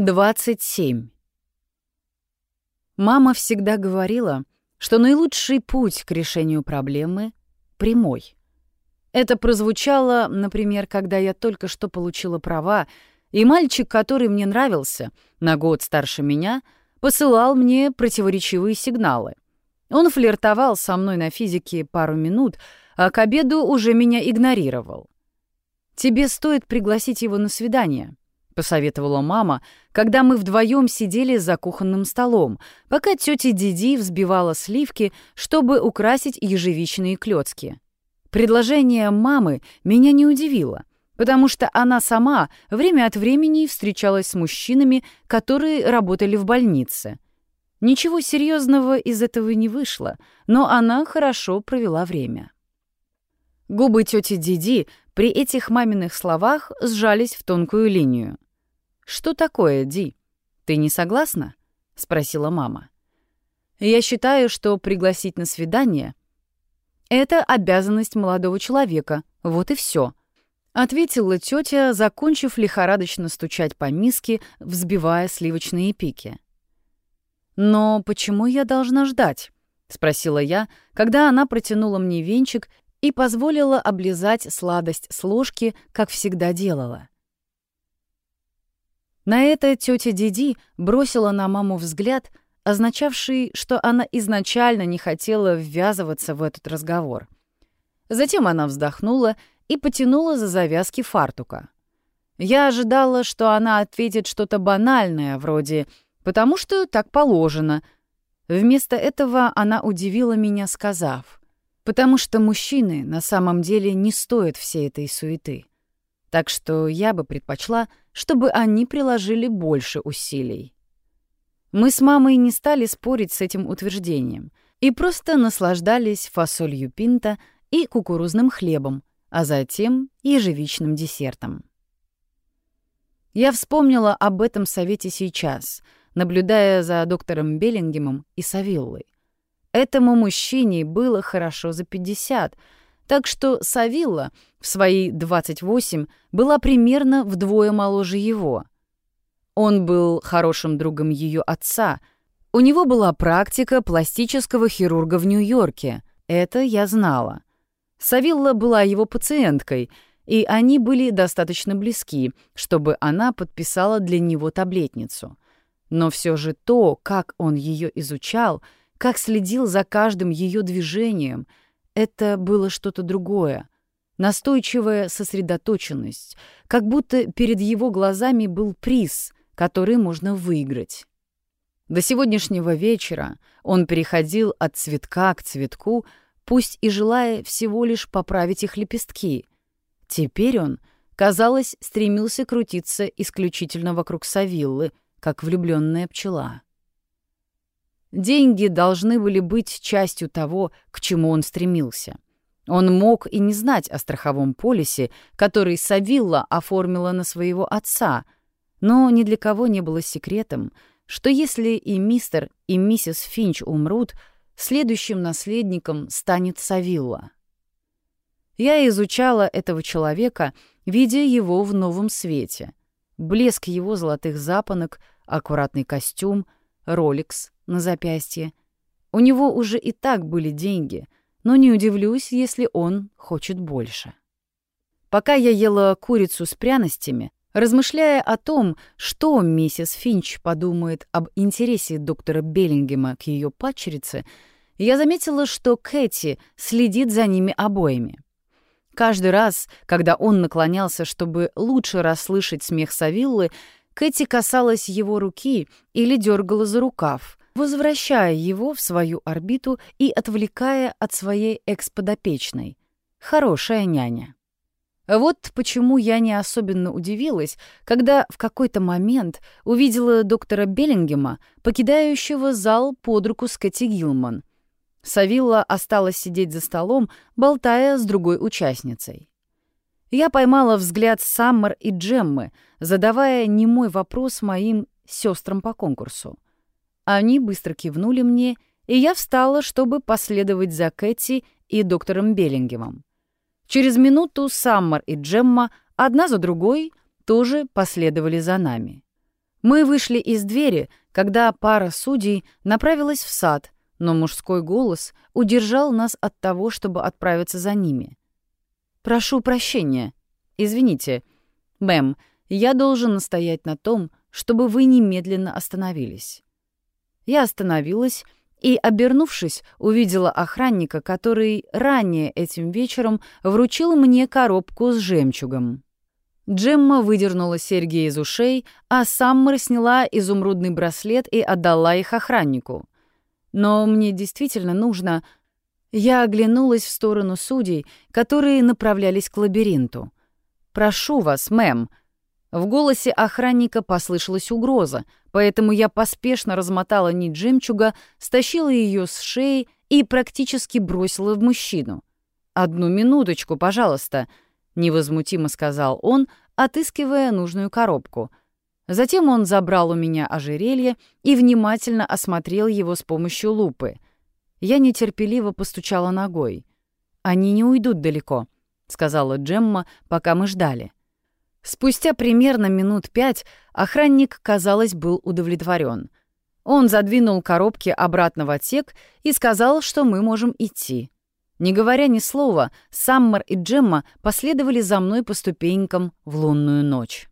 27. Мама всегда говорила, что наилучший путь к решению проблемы — прямой. Это прозвучало, например, когда я только что получила права, и мальчик, который мне нравился, на год старше меня, посылал мне противоречивые сигналы. Он флиртовал со мной на физике пару минут, а к обеду уже меня игнорировал. «Тебе стоит пригласить его на свидание», — посоветовала мама, когда мы вдвоем сидели за кухонным столом, пока тетя Диди взбивала сливки, чтобы украсить ежевичные клетки. Предложение мамы меня не удивило, потому что она сама время от времени встречалась с мужчинами, которые работали в больнице. Ничего серьезного из этого не вышло, но она хорошо провела время. Губы тети Диди при этих маминых словах сжались в тонкую линию. «Что такое, Ди? Ты не согласна?» — спросила мама. «Я считаю, что пригласить на свидание — это обязанность молодого человека, вот и все. ответила тетя, закончив лихорадочно стучать по миске, взбивая сливочные пики. «Но почему я должна ждать?» — спросила я, когда она протянула мне венчик и позволила облизать сладость с ложки, как всегда делала. На это тетя Диди бросила на маму взгляд, означавший, что она изначально не хотела ввязываться в этот разговор. Затем она вздохнула и потянула за завязки фартука. Я ожидала, что она ответит что-то банальное, вроде «потому что так положено». Вместо этого она удивила меня, сказав — Потому что мужчины на самом деле не стоят всей этой суеты. Так что я бы предпочла, чтобы они приложили больше усилий. Мы с мамой не стали спорить с этим утверждением и просто наслаждались фасолью пинта и кукурузным хлебом, а затем ежевичным десертом. Я вспомнила об этом совете сейчас, наблюдая за доктором Беллингемом и Савиллой. Этому мужчине было хорошо за 50, так что Савилла в свои 28 была примерно вдвое моложе его. Он был хорошим другом ее отца. У него была практика пластического хирурга в Нью-Йорке. Это я знала. Савилла была его пациенткой, и они были достаточно близки, чтобы она подписала для него таблетницу. Но все же то, как он ее изучал — как следил за каждым ее движением. Это было что-то другое. Настойчивая сосредоточенность, как будто перед его глазами был приз, который можно выиграть. До сегодняшнего вечера он переходил от цветка к цветку, пусть и желая всего лишь поправить их лепестки. Теперь он, казалось, стремился крутиться исключительно вокруг Савиллы, как влюбленная пчела. Деньги должны были быть частью того, к чему он стремился. Он мог и не знать о страховом полисе, который Савилла оформила на своего отца, но ни для кого не было секретом, что если и мистер, и миссис Финч умрут, следующим наследником станет Савилла. Я изучала этого человека, видя его в новом свете. Блеск его золотых запонок, аккуратный костюм, роликс, на запястье. У него уже и так были деньги, но не удивлюсь, если он хочет больше. Пока я ела курицу с пряностями, размышляя о том, что миссис Финч подумает об интересе доктора Беллингема к ее падчерице, я заметила, что Кэти следит за ними обоими. Каждый раз, когда он наклонялся, чтобы лучше расслышать смех Савиллы, Кэти касалась его руки или дергала за рукав, возвращая его в свою орбиту и отвлекая от своей экс-подопечной. Хорошая няня. Вот почему я не особенно удивилась, когда в какой-то момент увидела доктора Беллингема, покидающего зал под руку с Кэти Гилман. Савилла осталась сидеть за столом, болтая с другой участницей. Я поймала взгляд Саммер и Джеммы, задавая немой вопрос моим сестрам по конкурсу. Они быстро кивнули мне, и я встала, чтобы последовать за Кэти и доктором Беллингемом. Через минуту Саммер и Джемма одна за другой тоже последовали за нами. Мы вышли из двери, когда пара судей направилась в сад, но мужской голос удержал нас от того, чтобы отправиться за ними. «Прошу прощения. Извините. Мэм, я должен настоять на том, чтобы вы немедленно остановились». Я остановилась и, обернувшись, увидела охранника, который ранее этим вечером вручил мне коробку с жемчугом. Джемма выдернула серьги из ушей, а Саммер сняла изумрудный браслет и отдала их охраннику. Но мне действительно нужно... Я оглянулась в сторону судей, которые направлялись к лабиринту. «Прошу вас, мэм». В голосе охранника послышалась угроза, поэтому я поспешно размотала нить жемчуга, стащила ее с шеи и практически бросила в мужчину. «Одну минуточку, пожалуйста», — невозмутимо сказал он, отыскивая нужную коробку. Затем он забрал у меня ожерелье и внимательно осмотрел его с помощью лупы. Я нетерпеливо постучала ногой. «Они не уйдут далеко», — сказала Джемма, пока мы ждали. Спустя примерно минут пять охранник, казалось, был удовлетворен. Он задвинул коробки обратно в отсек и сказал, что мы можем идти. Не говоря ни слова, Саммер и Джемма последовали за мной по ступенькам в лунную ночь.